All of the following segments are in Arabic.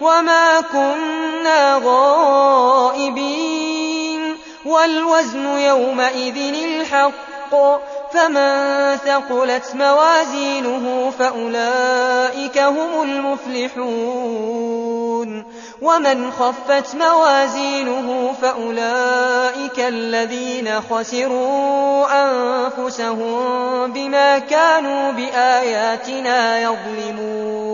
وما كنا غائبين والوزن يومئذ الحق فمن ثقلت موازينه فأولئك هم المفلحون ومن خفت موازينه فأولئك الذين خسروا أنفسهم بما كانوا بآياتنا يظلمون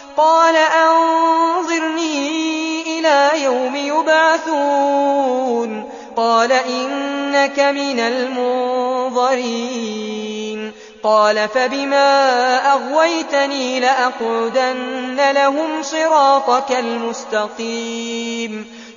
قال أنظرني إلى يوم يبعثون. قال إنك من المنظرين. قال فبما أغويتني لأقعدن لهم صراطك المستقيم.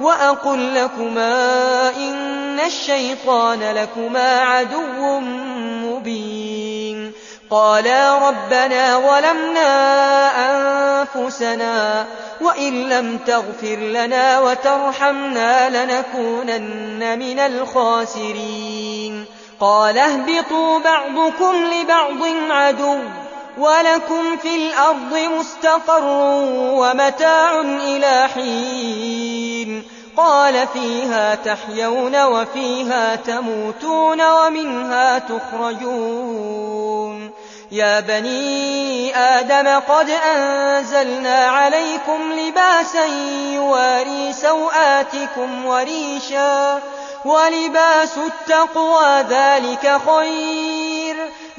وأقل لكما إن الشيطان لكما عدو مبين قالا ربنا ولمنا أنفسنا وإن لم تغفر لنا وترحمنا لنكونن من الخاسرين قال اهبطوا بعضكم لبعض عدو وَلَكُمْ فِي الْأَرْضِ مُسْتَقَرٌّ وَمَتَاعٌ إِلَى حِينٍ قَالَ فِيهَا تَحْيَوْنَ وَفِيهَا تَمُوتُونَ وَمِنْهَا تُخْرَجُونَ يَا بَنِي آدَمَ قَدْ أَنزَلْنَا عَلَيْكُمْ لِبَاسًا يُوَارِي سَوْآتِكُمْ وَرِيشًا وَلِبَاسُ التَّقْوَى ذَلِكَ خَيْرٌ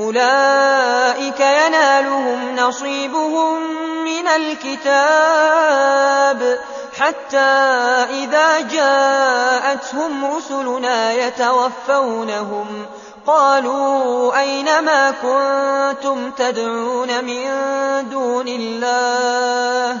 أولئك ينالهم نصيبهم من الكتاب حتى إذا جاءتهم رسلنا يتوفونهم قالوا أين ما كنتم تدعون من دون الله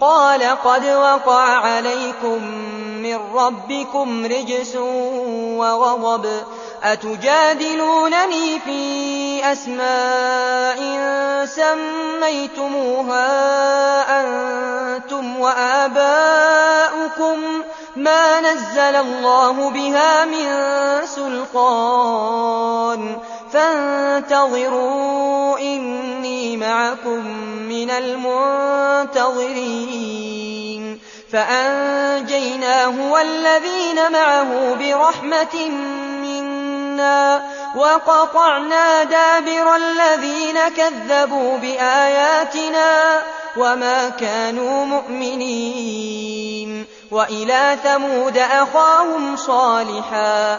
قال قد وقع عليكم من ربكم رجس وغضب. أتجادلونني في أسماء سميتموها أنتم وآباؤكم. ما نزل الله بها من سلطان. فانتظروا إن مَعَكُمْ مِنَ الْمُنتَظِرِينَ فَأَنجَيْنَاهُ وَالَّذِينَ مَعَهُ بِرَحْمَةٍ مِنَّا وَقَطَعْنَا دَابِرَ الَّذِينَ كَذَّبُوا بِآيَاتِنَا وَمَا كَانُوا مُؤْمِنِينَ وَإِلَى ثَمُودَ أَخَاهُمْ صَالِحًا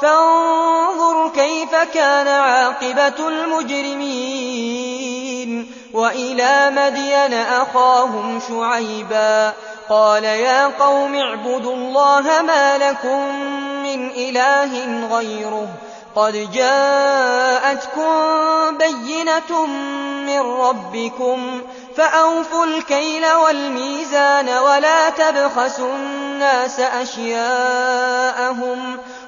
فانظر كيف كان عاقبة المجرمين وإلى مدين أخاهم شعيبا قال يا قوم اعبدوا الله ما لكم من إله غيره قد جاءتكم بينة من ربكم فأوفوا الكيل والميزان ولا تبخسوا الناس أشياءهم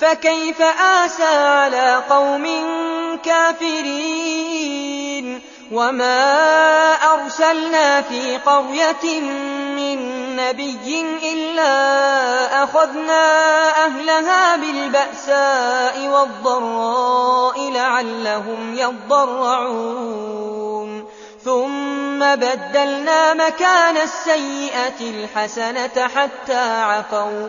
فكيف آسى على قوم كافرين وما أرسلنا في قرية من نبي إلا أخذنا أهلها بالبأساء والضراء لعلهم يضرعون ثم بدلنا مكان السيئة الحسنة حتى عفوا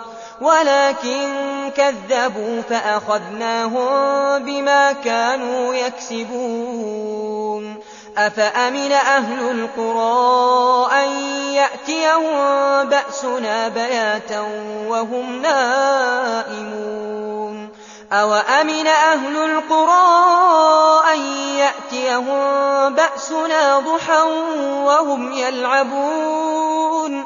ولكن كذبوا فأخذناهم بما كانوا يكسبون. أفأمن أهل القرى أن يأتيهم بأسنا بياتا وهم نائمون؟ أَوَأَمِنَ أَهْلُ الْقُرَىٰ أَن يَأْتِيَهُم بَأْسُنَا ضُحًى وَهُمْ يَلْعَبُونَ؟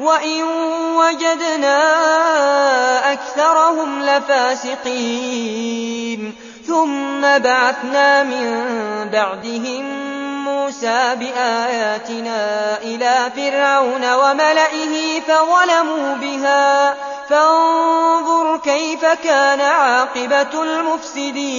وَإِن وَجَدْنَا أَكْثَرَهُمْ لَفَاسِقِينَ ثُمَّ بَعَثْنَا مِن بَعْدِهِم مُوسَى بِآيَاتِنَا إِلَى فِرْعَوْنَ وَمَلَئِهِ فَظَلَمُوا بِهَا فَانظُرْ كَيْفَ كَانَ عَاقِبَةُ الْمُفْسِدِينَ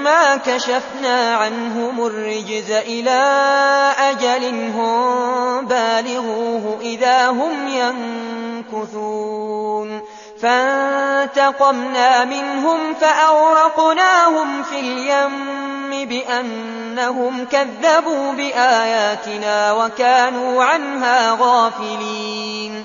فلما كشفنا عنهم الرجز إلى أجل هم بالغوه إذا هم ينكثون فانتقمنا منهم فأورقناهم في اليم بأنهم كذبوا بآياتنا وكانوا عنها غافلين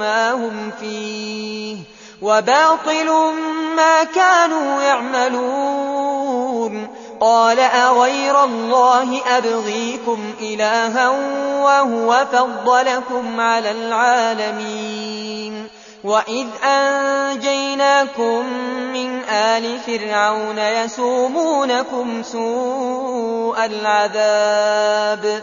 ما هم فيه وباطل ما كانوا يعملون. قال أغير الله أبغيكم إلها وهو فضلكم على العالمين. وَإِذْ أَنْجَيْنَاكُمْ مِنْ آلِ فِرْعَوْنَ يَسُومُونَكُمْ سُوءَ الْعَذَابِ.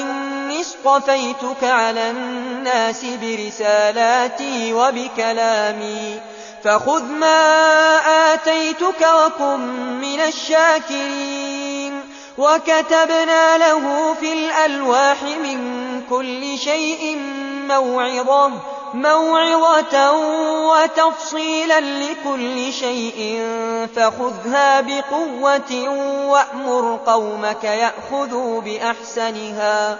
اصطفيتك على الناس برسالاتي وبكلامي. فخذ ما آتيتك وكن من الشاكرين. وكتبنا له في الألواح من كل شيء موعظة موعظة وتفصيلا لكل شيء. فخذها بقوة وأمر قومك يأخذوا بأحسنها.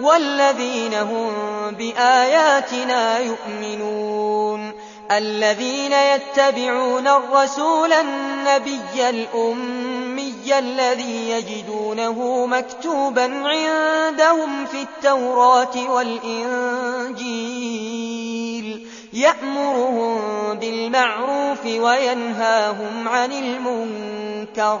والذين هم بآياتنا يؤمنون الذين يتبعون الرسول النبي الأمي الذي يجدونه مكتوبا عندهم في التوراة والإنجيل يأمرهم بالمعروف وينهاهم عن المنكر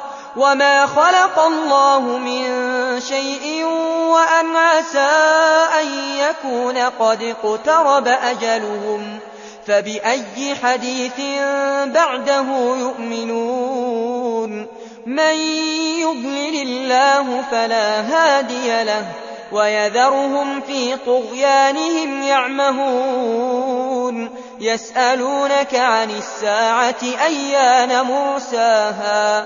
وما خلق الله من شيء وأن عسى أن يكون قد اقترب أجلهم فبأي حديث بعده يؤمنون من يضلل الله فلا هادي له ويذرهم في طغيانهم يعمهون يسألونك عن الساعة أيان مرساها